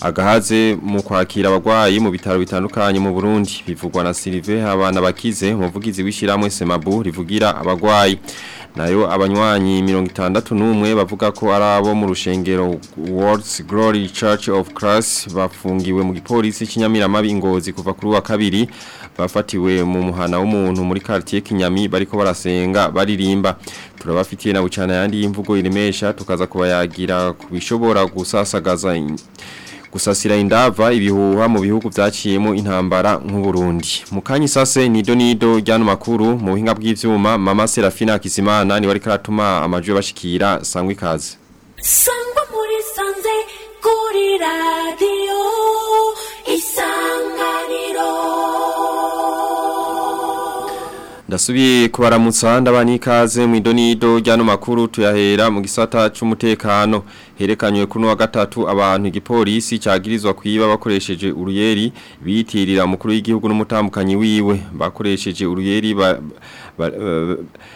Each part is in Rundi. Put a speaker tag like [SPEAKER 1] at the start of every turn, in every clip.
[SPEAKER 1] agahaze mu kwakira abarwayi mu bitaro bitandukanye mu burundi bivugwa na silive habana bakize umuvugizi w'ishyirahamwe hamwe semabu rivugira abagwayi nayo abanywanyi mirongo itandatu n'umwe bavuga ko arabo mu rushengero World's Glory Church of Christ bafungiwe mu gipolisi kinyamira ingozi kuva kuri wa kabiri bafatiwe mu muhana w'umuntu muri quartier Kinyami bariko barasenga baririmba turabafitiye na bucana yandi imvugo irimesha tukaza kubayagira kubishobora gusasagaza gusasira indava ibihuha mu bihugu byaciyemo intambara nk’u Burundi kanya isase nido nido ry'ano makuru mu buhinga bw'ibyuma mama serafina kisimana niwe ariko aratuma amajwi bashikira sangwa ikaze
[SPEAKER 2] sangwa muri sanze kuri radiyo isanganiro
[SPEAKER 1] ndasubiye kubaramutsa ndabana ikaze mu idonido ry'ano makuru tuyahera mu gisata cy'umutekano herekanywe kuri wa gatatu abantu igipolisi cyagirizwa kwiba bakoresheje uruyeri bitirira mukuru w'igihugu n'umutambukanyi wiwe bakoresheje uruyeri eh,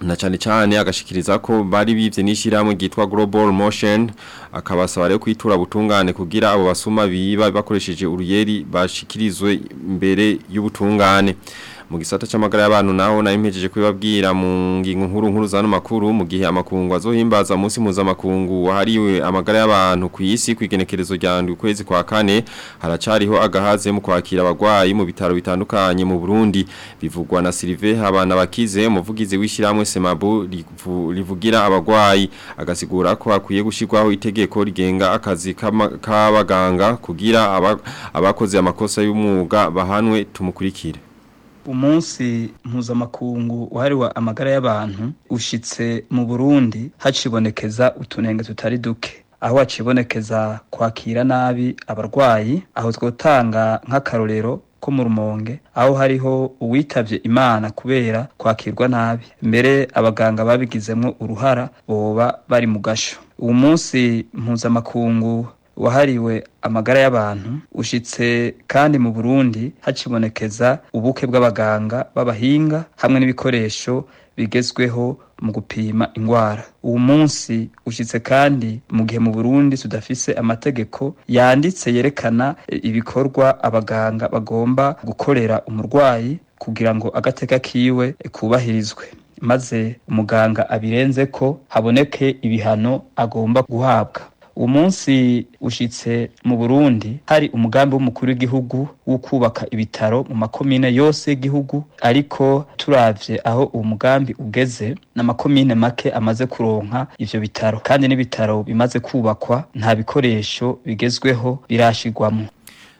[SPEAKER 1] na cyane cyane agashikiriza ko bari bivye nishiramo gitwa Global Motion akabasaba rero kwitura butungane kugira abo basuma biba bakoresheje uruyeri bashikirizwe imbere y'ubutungane mu gisata cy'amagara y'abantu naho nayo mpejeje kubibabwira mu ngingo nkuru nkuru za makuru mu gihe amakungu azohimbaza munsi muza mpuzamakungu wahariwe amagara y'abantu ku isi ku igenekerezo rya ukwezi kwa kane haracariho agahaze mu kwakira abagwayi mu bitaro bitandukanye mu Burundi bivugwa na Sylvain Habana bakize umuvugizi w'ishyirahamwe Semabu rivugira abagwayi agasigura ko hakwiye gushyirwaho itegeko rigenga akazi k'abaganga kugira abakoze amakosa y'umwuga bahanwe tumukurikire
[SPEAKER 3] umunsi mpuzamakungu wahariwe amagara y'abantu ushyitse mu burundi hacibonekeza utunenge tutari duke aho hacibonekeza kwakira nabi abarwayi aho twotanga nk'akarorero ko mu rumonge aho hariho uwitabye imana kubera kwakirwa nabi mbere abaganga babigizemo uruhara boba bari mu gasho uwo munsi mpuzamakungu wahariwe amagara y'abantu ushyitse kandi mu burundi hakibonekeza ubuke bw'abaganga b'abahinga hamwe n'ibikoresho bigezweho mu gupima indwara uwo munsi ushyitse kandi mu gihe mu burundi tudafise amategeko yanditse yerekana ibikorwa abaganga bagomba gukorera umurwayi kugira ngo agateka kiwe kubahirizwe maze umuganga abirenze ko haboneke ibihano agomba guhabwa umunsi ushitse mu Burundi hari umugambi w'umukuru w'igihugu wo kubaka ibitaro mu makomine yose y'igihugu ariko turavye aho uwo mugambi ugeze n'amakomine make amaze kuronka ivyo bitaro kandi n'ibitaro bimaze kubakwa nta bikoresho bigezweho birashigwamo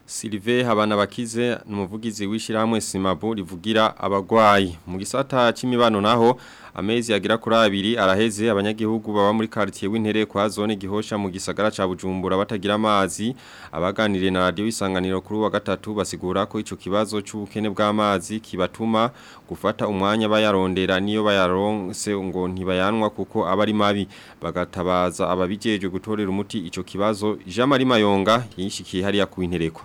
[SPEAKER 1] Silive habana bakize numuvugizi w'ishirahamwe Simabu rivugira abagwayi mu gisata cy’imibano naho amezi yagira kuri abiri araheze abanyagihugu baba muri quartier w'intere kwa zone gihosha mu gisagara ca Bujumbura batagira amazi abaganire na radio isanganiro kuri wa gatatu basigura ko ico kibazo cy’ubukene bw'amazi kibatuma gufata umwanya bayarondera niyo bayaronse ngo ntibayanwa kuko aba mabi bagatabaza ababijeje gutorera umuti ico kibazo Jean Marie Mayonga yishikiye hariya ku interekwa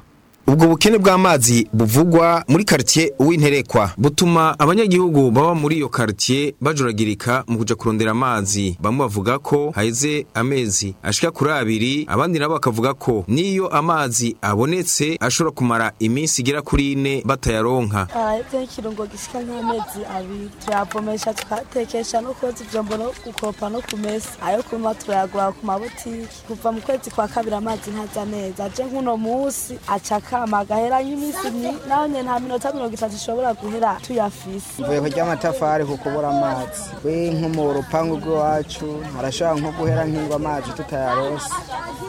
[SPEAKER 4] ubwo bukene bw'amazi buvugwa muri karitsiye uw'interekwa butuma abanyagihugu baba muri iyo karitsiye bajuragirika mu kujya kurondera amazi bamwe bavuga ko haheze amezi ashika kuri abiri abandi nabo bakavuga ko n'iyo amazi abonetse ashobora kumara iminsi igera kuri ine batayaronka
[SPEAKER 5] ahetse ikirungo nk'amezi abiri tuyavomesha tukatekesha no koza ibyombo no gukopa no kumesa ayo kunywa turayagura ku mabutiki kuva mu kwezi kwa kabiri amazi ntaza neza aje nk'uno munsi acaka kama gahera nk'iminsi nabonye nta minota mirongo itatu ishobora guhera tuyafise
[SPEAKER 6] mvuye ku ry'amatafari kuko ubura amazi we nko mu rupangu rw'iwacu harashobora nko guhera nk'ingwa amazi tutayarose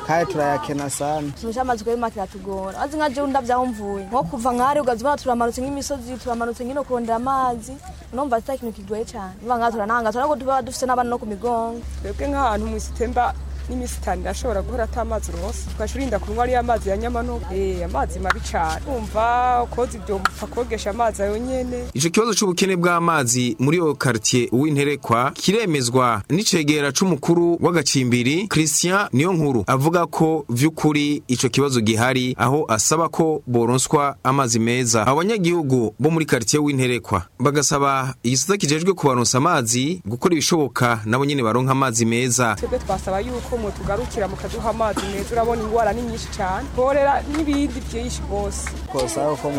[SPEAKER 6] kandi turayakena sana
[SPEAKER 5] tumisha amazi kuba kiratugora maze nka jewe ndavya nko kuva nkahari ukazibona turamanutse nk'imisozi turamanutse nkino kurondera amazi numva ata kintu kigoye cyane mva nkatura nanga turako tuba dufise n'abana no ku migongo
[SPEAKER 7] twebwe nk'ahantu mw'isitemba n'iminsi itanu irashobora guhora ata mazi uronse ugaca kunywa ariyo amazi ya nyamano eh, amazi mabi cyane kumva koza ibyombo upfa kogesha amazi ayo nyene
[SPEAKER 4] ico kibazo cy'ubukene bw'amazi muri iyo quartier uw'interekwa kiremezwa n'icegera cy’umukuru w'agakimbiri Christian niyo nkuru avuga ko vy'ukuri icyo kibazo gihari aho asaba ko boronswa amazi meza abanyagihugu bo muri quartier w'interekwa bagasaba igisata kijejwe kubaronsa amazi gukora ibishoboka nabo nyene baronka amazi meza
[SPEAKER 7] twebwe twasaba yuko ko mutugarukira mukaduha amazi meza urabona indwara ni nyinshi cyane korera n'ibindi byinshi rwose
[SPEAKER 6] twasaba ko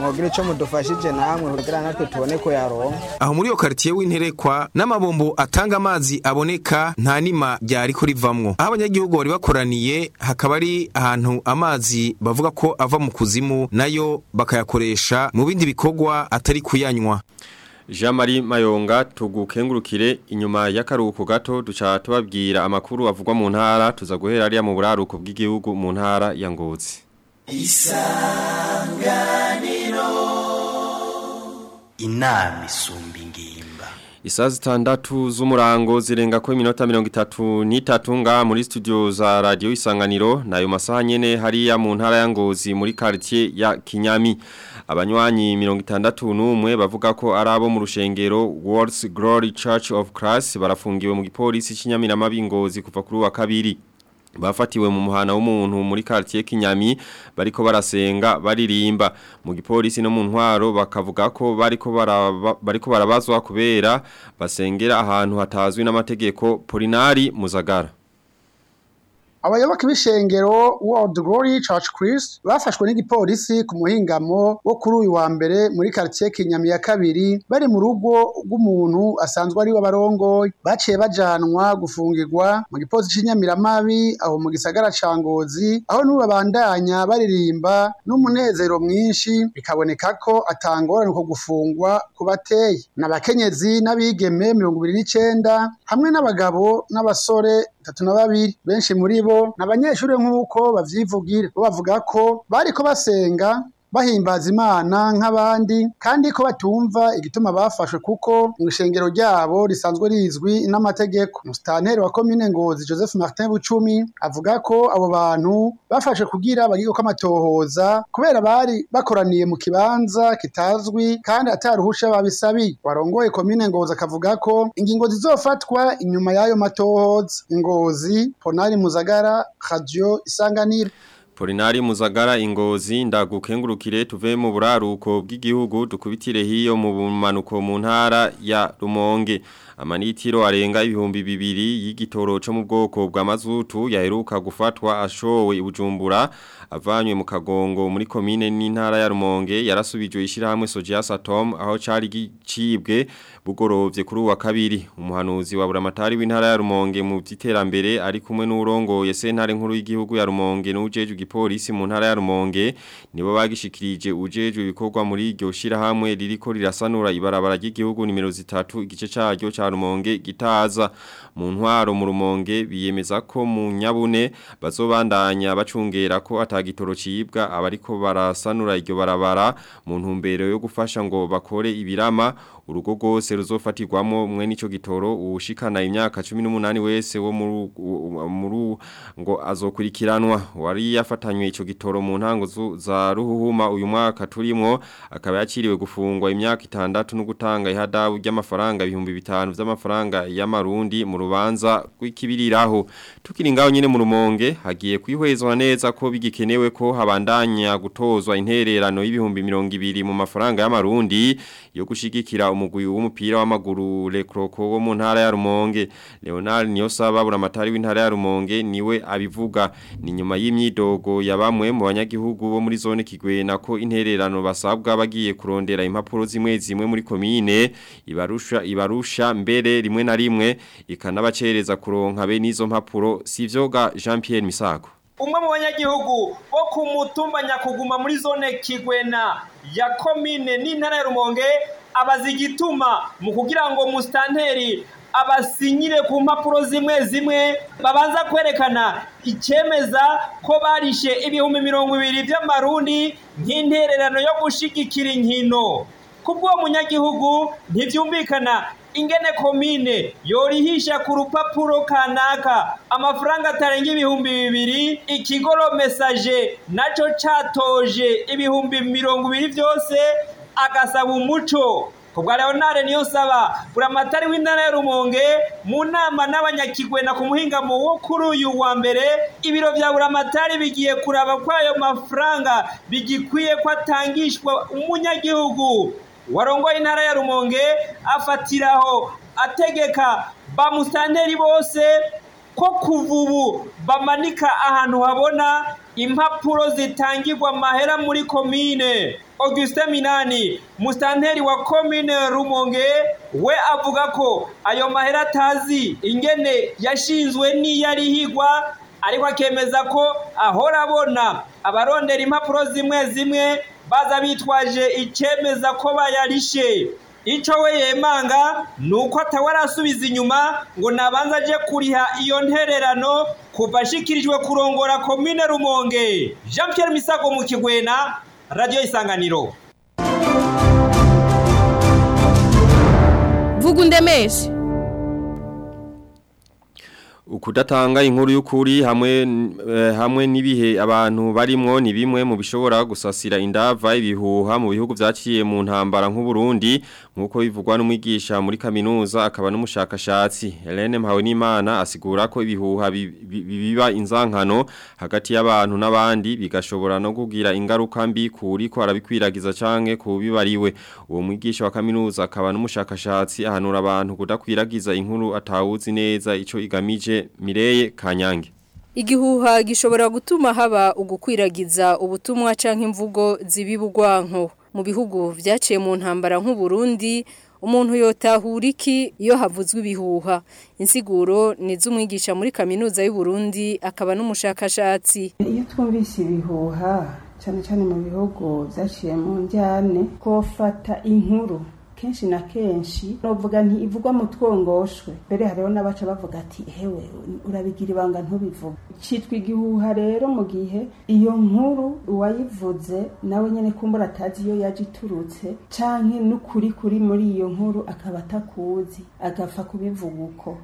[SPEAKER 6] mwogira icyo mudufashije namwe kugira natwe tubone ko yaronka
[SPEAKER 4] aho muri iyo karitsiye w'interekwa n'amabombo atanga amazi aboneka nta nima ryari kurivamwo aho abanyagihugu bari bakoraniye hakaba ari ahantu amazi bavuga ko ava mu kuzimu nayo bakayakoresha mu bindi bikorwa atari kuyanywa
[SPEAKER 1] jean marie mayonga tugukengurukire inyuma y'akaruhuko gato duca tubabwira amakuru avugwa mu ntara tuza guhera ariya mu buraruko bw'igihugu mu ntara ya ngozi isanganiro
[SPEAKER 8] inama isumba ingimba
[SPEAKER 1] isaha zitandatu z'umurango zirenga ko iminota mirongo itatu n'itatu nga muri studio za radiyo isanganiro nayo masaha nyine hariya mu ntara ya ngozi muri karitsiye ya kinyami abanywanyi mirongo itandatu n'umwe bavuga ko arabo abo mu rushengero World's Glory Church of Christ barafungiwe mu gipolisi cy'inyamirama bingozi kuva kuri wa kabiri bafatiwe mu muhana w'umuntu muri quartier Kinyami bariko barasenga baririmba mu gipolisi no mu ntwaro bakavuga ko bariko baraba, bariko barabazwa kubera basengera ahantu hatazwi n'amategeko Polinari Muzagara
[SPEAKER 9] abayoboke b'ishengero World Glory Church Christ bafashwe n'igipolisi ku muhingamo wo kuri uyu wa mbere muri quartier Kinyami ya kabiri bari mu rugo rw'umuntu asanzwe ari w'abarongo baciye bajanwa gufungirwa mu gipolisi cy'inyamiramabi aho mu gisagara ca Ngozi aho n'ubu babandanya baririmba n'umunezero mwinshi bikaboneka ko atangorane ko gufungwa kubateye n'abakenyezi n'abigeme mirongo ibiri n'icenda hamwe n'abagabo n'abasore batatu na babiri benshi muri bo ni abanyeshuri nk'uko bavyivugira bo bavuga ko bariko basenga bahimbaza imana nk'abandi kandi ko batumva igituma bafashwe kuko mu ishengero ryabo risanzwe rizwi n'amategeko musitanteri wa komine ngozi joseph martin bucumi avuga ko abo bantu bafashe kugira bagirwe amatohoza kubera bari bakoraniye mu kibanza kitazwi kandi ataruhusha babisabiye warongoye komine ngozi akavuga ko ingingo zizofatwa inyuma y'ayo matohoza ingozi ponari muzagara radio isanganiro
[SPEAKER 1] Polinari Muzagara ingozi ndagukengurukire tuve mu buraruko bw'igihugu dukubitire hiyo mu bumanuko mu ntara ya Rumonge amanitiro arenga ibihumbi bibiri y'igitoro cyo mu bwoko bw'amazutu yaheruka gufatwa ashowe ibujumbura avanywe mu kagongo muri komine n'intara ya Rumonge yarasubijwe i s h i r a h a m w e Sojias Atom aho cyari gicibwe bugorovye kuri uwa kabiri umuhanuzi wa buramatari w'intara ya Rumonge mu byiterambere ari kumwe n'urongoye sentare nkuru y'igihugu ya Rumonge n'ujeje igipolisi mu ntara ya Rumonge nibo bagishikirije ujeje ibikorwa muri iryo s h i r a h a m w e ririko rirasanura ibarabara ry'igihugu nimero z igice t t a u cyaryo cya rumonge gitaza mu ntwaro mu rumonge biyemeza ko mu nyabune bazobandanya bacungera ko atagitoro cibwa abariko barasanura iryo barabara mu ntumbero yo gufasha ngo bakore ibirama urugo rwose ruzofatirwamo mwe n'ico gitoro ushikana imyaka 18 wese wo muri ngo azokurikiranwa wari yafatanywe ico gitoro mu ntango za ruhuhuma uyu mwaka turimo akaba yakiriwe gufungwa imyaka itandatu no gutanga ihadabu ry'amafaranga 5000 vy'amafaranga y'amarundi mu rubanza rw'ikibiriraho tukiringaho nyine mu rumonge hagiye kwihwezwa neza ko bigikenewe ko habandanya gutozwa intererano y'ibihumbi 200 mu mafaranga y'amarundi yo gushigikira umugwi w'umupira w'amaguru Lekroko wo mu ntara ya Rumonge Leonard Niyosa babura amatari w'intara ya Rumonge niwe abivuga ni nyuma y'imyidogo yabamwe mu banyagihugu bo muri zone Kigwena ko intererano basabwa bagiye kurondera impapuro zimwe zimwe muri komine ibarusha ibarusha mbere rimwe na rimwe ikanabacereza kuronka be n'izo mpapuro sivyoga Jean Pierre Misago
[SPEAKER 10] umwe mu banyagihugu bo ku nyakuguma muri zone Kigwena ya komine n'intara ya Rumonge abaza igituma mu kugira ngo musitanteri abasinyire ku mpapuro zimwe zimwe babanza kwerekana icyemeza ko barishe ibihumbi mirongo ibiri by'amarundi nk'intererano yo gushyigikira inkino kubw'uwo munyagihugu ntibyumvikana ingene komine yorihisha ku rupapuro kanaka amafaranga atarenga ibihumbi bibiri ikigoro mesaje nacyo cyatoje ibihumbi mirongo ibiri byose agasaba umuco kubwa leonard niyonsaba buramatari w'intara ya rumonge mu nama n'abanyakigwena ku muhingamo wo kuri uyu wa mbere ibiro bya buramatari bigiye kuraba ko mafaranga bigikwiye ko atangishwa umunyagihugu warongoye intara ya rumonge afatiraho ategeka bamusanteri bose ko kuva ubu bamanika ahantu habona impapuro zitangirwa amahera muri komine Auguste Minani musitanteri wa komine Rumonge we avuga ko ayo mahera atazi ingene yashinzwe n'iyarihigwa ariko akemeza ko ahora abona abarondera impapuro zimwe zimwe baza bitwaje icyemeza ko bayarishe icyo we yemanga ni uko atawe arasubiza inyuma ngo nabanza ajye kuriha iyo ntererano kuvashikirijwe kurongora komine rumonge jean Pierre misago mu kigwena radiyo isanganiro
[SPEAKER 11] vuga undemeshe
[SPEAKER 1] ukudatanga inkuru y'ukuri hamwe eh, hamwe n'ibihe abantu barimo ni bimwe mu bishobora gusasira indava ibihuha mu bihugu byaciye mu ntambara nk'u Burundi nkuko bivugwa n'umwigisha muri kaminuza akaba n'umushakashatsi Helene nimana asigura ko ibihuha biba inzankano hagati y'abantu n'abandi bigashobora no kugira ingaruka mbi kuri ko arabikwiragiza canke kubibariwe uwo mwigisha wa kaminuza akaba n'umushakashatsi ahanura abantu kudakwiragiza inkuru atawuzi neza ico igamije Mireye Kanyange
[SPEAKER 11] igihuha gishobora gutuma haba ugukwiragiza ubutumwa canke imvugo zibibugwanko mu bihugu vyaciye mu ntambara nk’u Burundi, umuntu yotahura iki iyo havuzwe ibihuha insiguro ni iz'umwigisha muri kaminuza Burundi akaba n'umushakashatsi
[SPEAKER 12] iyo twumvise ibihuha cyane cyane mu bihugu byaciye mu njyane kofata inkuru kenshi na kenshi bavuga nti ivugwa mu twongoshwe mbere hariho n'abaca bavuga ati hewe urabigira ibanga ntubivuge cyitwa igihuha rero mu gihe iyo nkuru uwayivuze nawe nyine kumbura atazi iyo yaje iturutse canke n'ukuri kuri muri iyo nkuru akaba atakuzi agapfa kubivuga uko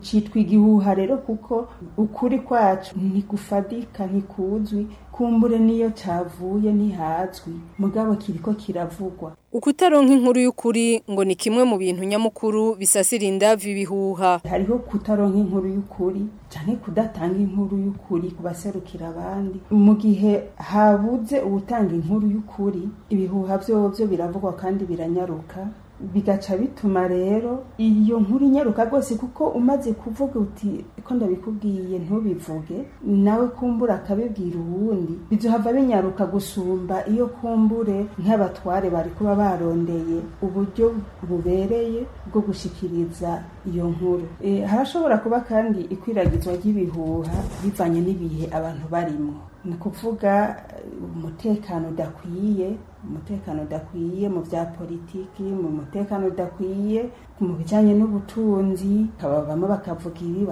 [SPEAKER 12] cyitwa igihuha rero kuko ukuri kwacu ntigufatika ntikuzwi kumbure niyo cyavuye ntihazwi mugabo kiriko kiravugwa
[SPEAKER 11] ukutaronka inkuru y'ukuri ngo ni kimwe mu bintu nyamukuru bisasira indavi bihuha
[SPEAKER 12] hariho kutaronka inkuru y'ukuri cyane kudatanga inkuru y'ukuri kubaserukira abandi mu gihe habuze ubutanga inkuru y'ukuri ibihuha byo byo biravugwa kandi biranyaruka bigaca bituma rero iyo nkuru inyaruka rwose kuko umaze kuvuga uti ko ndabikubwiye ntubivuge nawe kumbura akabibwira uwundi biduhava binyaruka gusumba iyo kumbure nk'abatware bari kuba barondeye uburyo bubereye bwo gushyikiriza iyo nkuru eh, harashobora kuba kandi ikwiragizwa ry'ibihuha bivanye n'ibihe abantu barimo ni ukuvuga umutekano udakwiye umutekano udakwiye mu bya politiki mu mutekano udakwiye mu bijyanye n'ubutunzi bamwe bakavuga ibi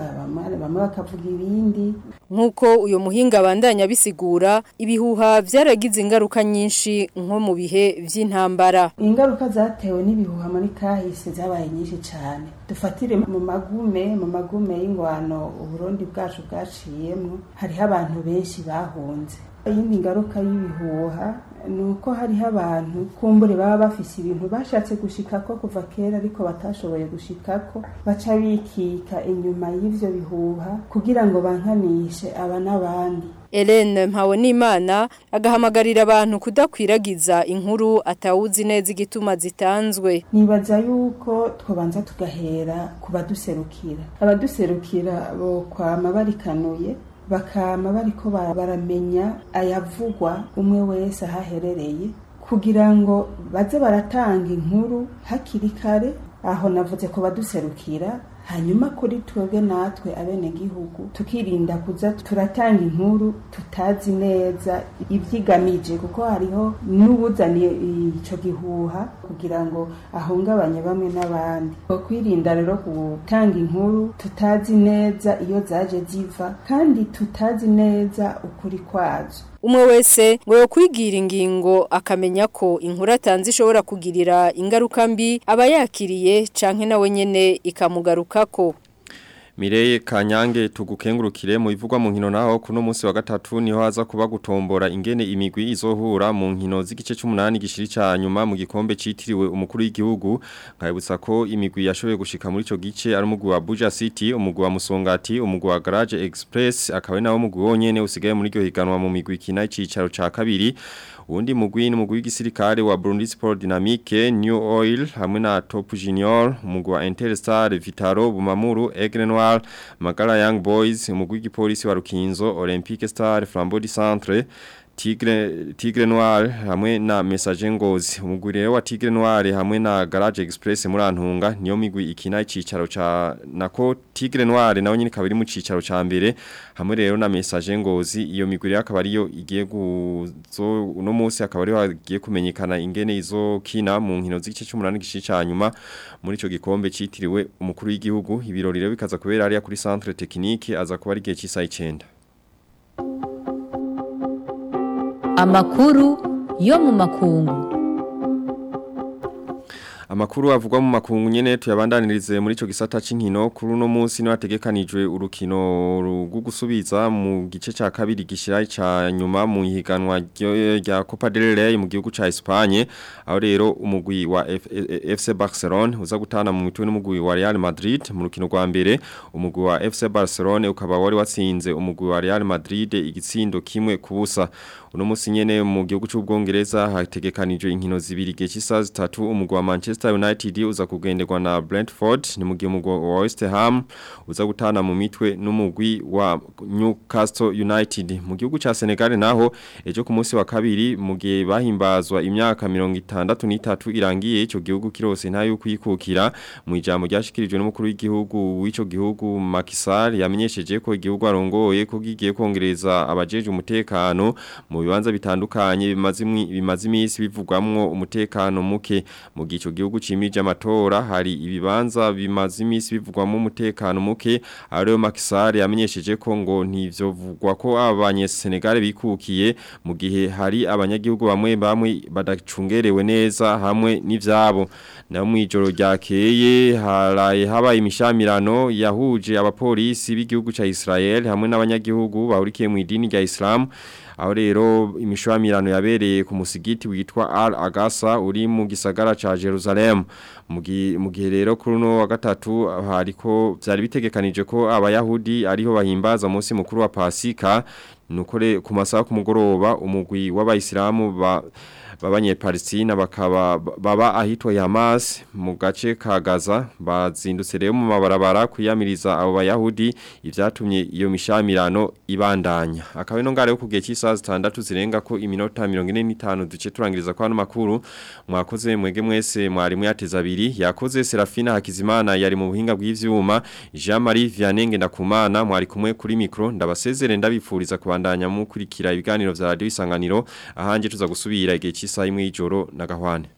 [SPEAKER 12] bamwe bakavuga ibindi
[SPEAKER 11] nk'uko uyu muhinga abandanya bisigura ibihuha byaragize ingaruka nyinshi nko mu bihe by'intambara
[SPEAKER 12] ingaruka zatewe n'ibihuha muri kahise zabaye nyinshi cyane dufatire mu magume mu magume y'ingwano uburundi bwacu bwaciyemo hariho abantu benshi bahunze iyindi ngaruka y'ibihuha ni uko hariho abantu kumbure baba bafise ibintu bashatse gushika ko kuva kera ariko batashoboye gushikako baca bikika inyuma y'ivyo bihuha kugira ngo bankanishe aba n'abandi
[SPEAKER 11] Ellen Mpawonimana agahamagarira abantu kudakwiragiza inkuru atawuzi neza igituma zitanzwe
[SPEAKER 12] nibaza yuko twabanza tugahera kubaduserukira abaduserukira bo kwa mabarikanuye bakama bariko baramenya ayavugwa umwe wese ahaherereye kugira ngo baze baratanga inkuru hakiri kare aho navuze ko baduserukira hanyuma kuri twebwe natwe abenegihugu tukirinda kuza turatanga inkuru tutazi neza ibyigamije kuko hariho n'ubuzaniye icyo gihuha kugira ngo ahungabanye bamwe n'abandi kwirinda rero gutanga inkuru tutazi neza iyo zaje ziva kandi tutazi neza ukuri kwazo
[SPEAKER 11] umwe wese ngo yo ingingo akamenya ko inkuru atanze ishobora kugirira ingaruka mbi aba yakiriye canke nawe nyene ikamugarukako
[SPEAKER 1] Mireye Kanyange tugukengurukire mu ivugwa mu nkino naho kuno munsi wa gatatu niho haza kuba gutombora ingene imigwi izohura mu nkino z'igice cy'umunani gishiri ca nyuma mu gikombe citiriwe umukuru w'igihugu nkabutsa ko imigwi yashoboye gushika muri ico gice ari wa Buja City umugwi wa Musongati umugwi wa Garage Express akaba nawo mugwi wonyene usigaye muri iryo higanwa mu migwi kina cicaro ca kabiri uwundi mugwi n'umugwi w'igisirikare wa Burundi Sport Dynamique New Oil hamwe na Top Junior umugwi wa Interstar Vitaro Bumamuru Egrenoir, Noir Magara Young Boys umugwi w'igipolisi wa Rukinzo Olympique Star Flambeau du Centre Tigre Tigre Noir hamwe na Message Ngozi umugurire wa Tigre Noir hamwe na Garage Express muri niyo migwi ikina icicaro ca nako Tigre Noir nawo nyine kabiri mu cicaro ca mbere hamwe rero na Message Ngozi iyo migwire akaba ariyo igiye guzo uno munsi akaba ariyo agiye kumenyekana ingene izo kina mu nkino z'ice cy'umunani gici ca nyuma muri ico gikombe citiriwe umukuru w'igihugu ibirori rero bikaza kubera ari kuri centre technique aza kuba ari gihe cisa 9
[SPEAKER 13] amakuru yo mu makungu
[SPEAKER 1] Amakuru avugwa mu makungu nyene tuyabandanirize muri ico gisata c'inkino kuri no munsi ni wategekanijwe urukino rugugusubiza mu gice ca kabiri gishira ca nyuma mu higanwa rya Copa del Rey mu gihugu ca Espagne aho rero umugwi wa FC Barcelona uza gutana mu mitwe n'umugwi wa Real Madrid mu rukino rwa mbere umugwi wa FC Barcelona ukaba wari watsinze umugwi wa Real Madrid igitsindo kimwe kubusa uno munsi nyene mu gihugu c'ubwongereza hategekanijwe inkino zibiri gice 3 umugwi wa Manchester Manchester United uza kugendegwa na Brentford ni mugiye mugwa wa West Ham uza gutana mu mitwe n'umugwi wa Newcastle United mu gihugu ca Senegal naho ejo ku munsi wa kabiri mu gihe bahimbazwa imyaka 63 irangiye ico gihugu kirose nta yuko mu ijambo ryashikirijwe n'umukuru w'igihugu w'ico gihugu Macky yamenyesheje ko igihugu arongoye ko kongereza abajeje umutekano mu bibanza bitandukanye bimaze imisi bivugwamwo umutekano muke mu gihugu gihugu cimije amatora hari ibibanza bimaze iminsi bivugwamo umutekano muke ariyo Makisari yamenyesheje ko ngo ntivyovugwa ko abanye Senegal bikukiye mu gihe hari abanyagihugu bamwe bamwe badacungerewe neza hamwe n'ivyabo na mwijoro ryakeye haraye habaye imishamirano yahuje abapolisi b'igihugu ca Israel hamwe n'abanyagihugu bahurikiye mu idini rya Islam aho rero imishwamirano yabereye ku musigiti witwa Al Agasa uri mu gisagara ca Jerusalem mu gihe rero kuri no wa gatatu ah, hariko byari bitegekanije ko abayahudi ariho bahimbaza umunsi mukuru wa Pasika nukore ku masaha ku mugoroba umugwi w'abayisilamu ba b'abanyepalistina bakaba baba ahitwa Hamas mu gace ka Gaza bazindutse rero mu mabarabara kuyamiriza abo bayahudi ibyatumye iyo mishamirano ibandanya akaba no ngare yo kugiye cy'isaha zitandatu zirenga ko iminota 45 duce turangiriza kwa no makuru mwakoze mwege mwese mwarimu yateza abiri yakoze Serafina Hakizimana yari mu buhinga bw'ivyuma Jean Marie Vianenge kumana mwari kumwe kuri mikro ndabasezere ndabipfuriza kubandanya mu mukurikira ibiganiro vya radio isanganiro ahanje tuza gusubira igihe y'imwe y'ijoro na gahwane